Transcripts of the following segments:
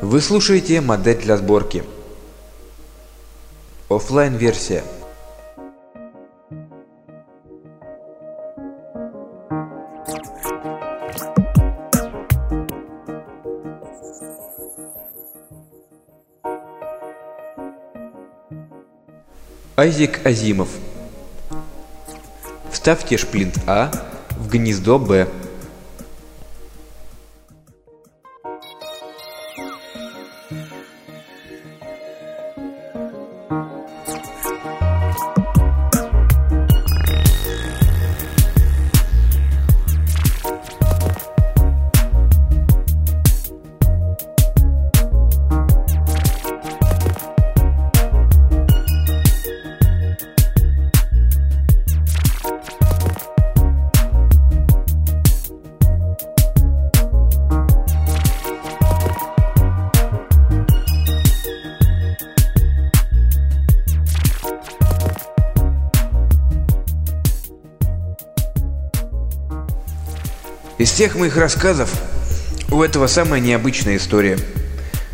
Вы слушаете модель для сборки. оффлайн версия Айзек Азимов Вставьте шплинт А в гнездо Б. всех моих рассказов у этого самая необычная история.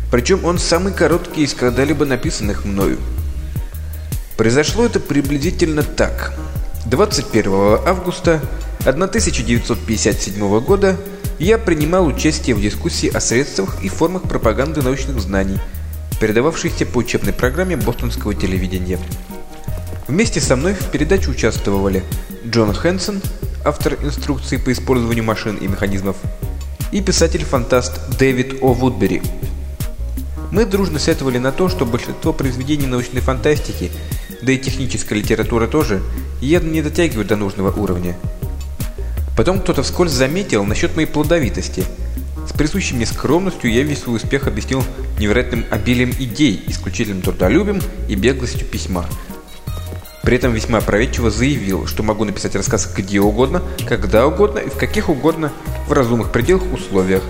Причем он самый короткий из когда-либо написанных мною. Произошло это приблизительно так. 21 августа 1957 года я принимал участие в дискуссии о средствах и формах пропаганды научных знаний, передававшихся по учебной программе бостонского телевидения. Вместе со мной в передаче участвовали Джон Хэнсон, автор инструкций по использованию машин и механизмов, и писатель-фантаст Дэвид О. Вудбери. Мы дружно сетовали на то, что большинство произведений научной фантастики, да и техническая литература тоже, явно не дотягивают до нужного уровня. Потом кто-то вскользь заметил насчет моей плодовитости. С присущей мне скромностью я весь свой успех объяснил невероятным обилием идей, исключительным трудолюбием и беглостью письма – при этом весьма опроветчиво заявил, что могу написать рассказ где угодно, когда угодно и в каких угодно в разумных пределах условиях.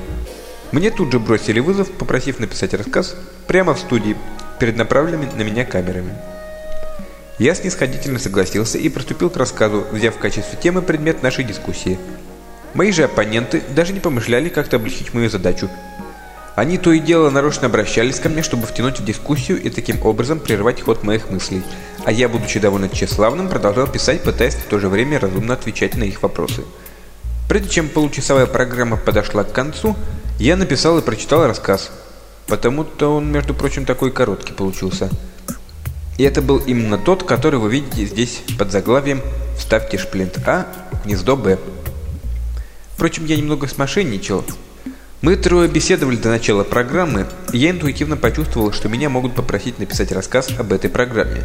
Мне тут же бросили вызов, попросив написать рассказ прямо в студии, перед направленными на меня камерами. Я снисходительно согласился и приступил к рассказу, взяв в качестве темы предмет нашей дискуссии. Мои же оппоненты даже не помышляли как-то облегчить мою задачу, они то и дело нарочно обращались ко мне, чтобы втянуть в дискуссию и таким образом прервать ход моих мыслей. А я, будучи довольно тщеславным, продолжал писать, пытаясь в то же время разумно отвечать на их вопросы. Прежде чем получасовая программа подошла к концу, я написал и прочитал рассказ. Потому-то он, между прочим, такой короткий получился. И это был именно тот, который вы видите здесь под заглавием «Вставьте шплинт А, гнездо Б». Впрочем, я немного смошенничал, мы трое беседовали до начала программы, и я интуитивно почувствовал, что меня могут попросить написать рассказ об этой программе.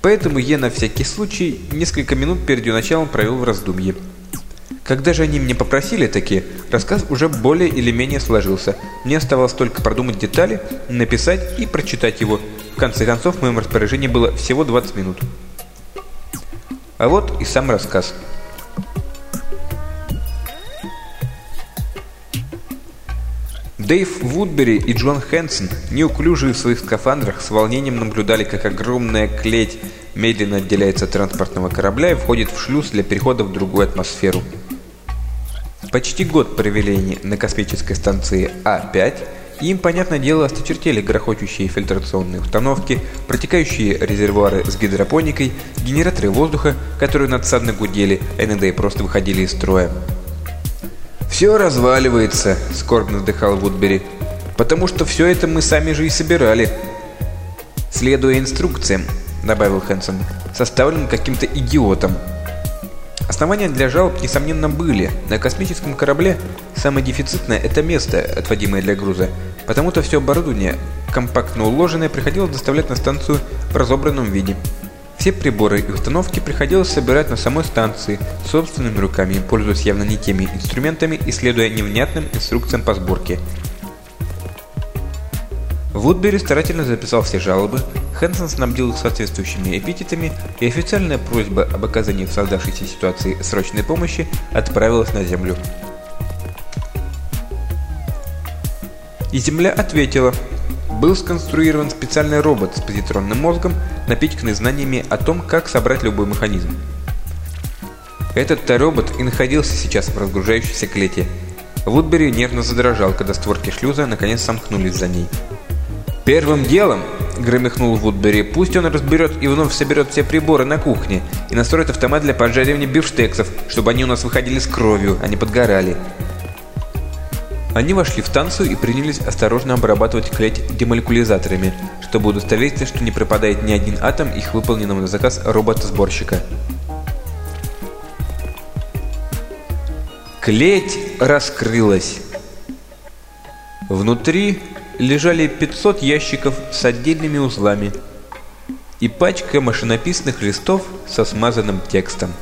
Поэтому я на всякий случай несколько минут перед ее началом провел в раздумье. Когда же они меня попросили такие, рассказ уже более или менее сложился. Мне оставалось только продумать детали, написать и прочитать его. В конце концов, в моем распоряжении было всего 20 минут. А вот и сам рассказ. Дэйв Вудбери и Джон Хэнсон, неуклюжие в своих скафандрах, с волнением наблюдали, как огромная клеть медленно отделяется от транспортного корабля и входит в шлюз для перехода в другую атмосферу. Почти год провели они на космической станции А-5, и им, понятное дело, осточертели грохочущие фильтрационные установки, протекающие резервуары с гидропоникой, генераторы воздуха, которые надсадно гудели, а иногда и просто выходили из строя. «Все разваливается», — скорбно вздыхал Вудбери. «Потому что все это мы сами же и собирали». «Следуя инструкциям», — добавил Хэнсон, — «составленным каким-то идиотом». Основания для жалоб, несомненно, были. На космическом корабле самое дефицитное – это место, отводимое для груза. Потому-то все оборудование, компактно уложенное, приходилось доставлять на станцию в разобранном виде. Все приборы и установки приходилось собирать на самой станции собственными руками, пользуясь явно не теми инструментами и следуя невнятным инструкциям по сборке. Вудбери старательно записал все жалобы, Хэнсон снабдил их соответствующими эпитетами, и официальная просьба об оказании в создавшейся ситуации срочной помощи отправилась на Землю. И Земля ответила – был сконструирован специальный робот с позитронным мозгом, напичканный знаниями о том, как собрать любой механизм. Этот робот и находился сейчас в разгружающейся клете. Вудбери нервно задрожал, когда створки шлюза наконец сомкнулись за ней. «Первым делом», — громыхнул Вудбери, — «пусть он разберет и вновь соберет все приборы на кухне и настроит автомат для поджаривания бифштексов, чтобы они у нас выходили с кровью, а не подгорали». Они вошли в станцию и принялись осторожно обрабатывать клеть демолекулизаторами, чтобы удостовериться, что не пропадает ни один атом их выполненного на заказ робота-сборщика. Клеть раскрылась. Внутри лежали 500 ящиков с отдельными узлами и пачка машинописных листов со смазанным текстом.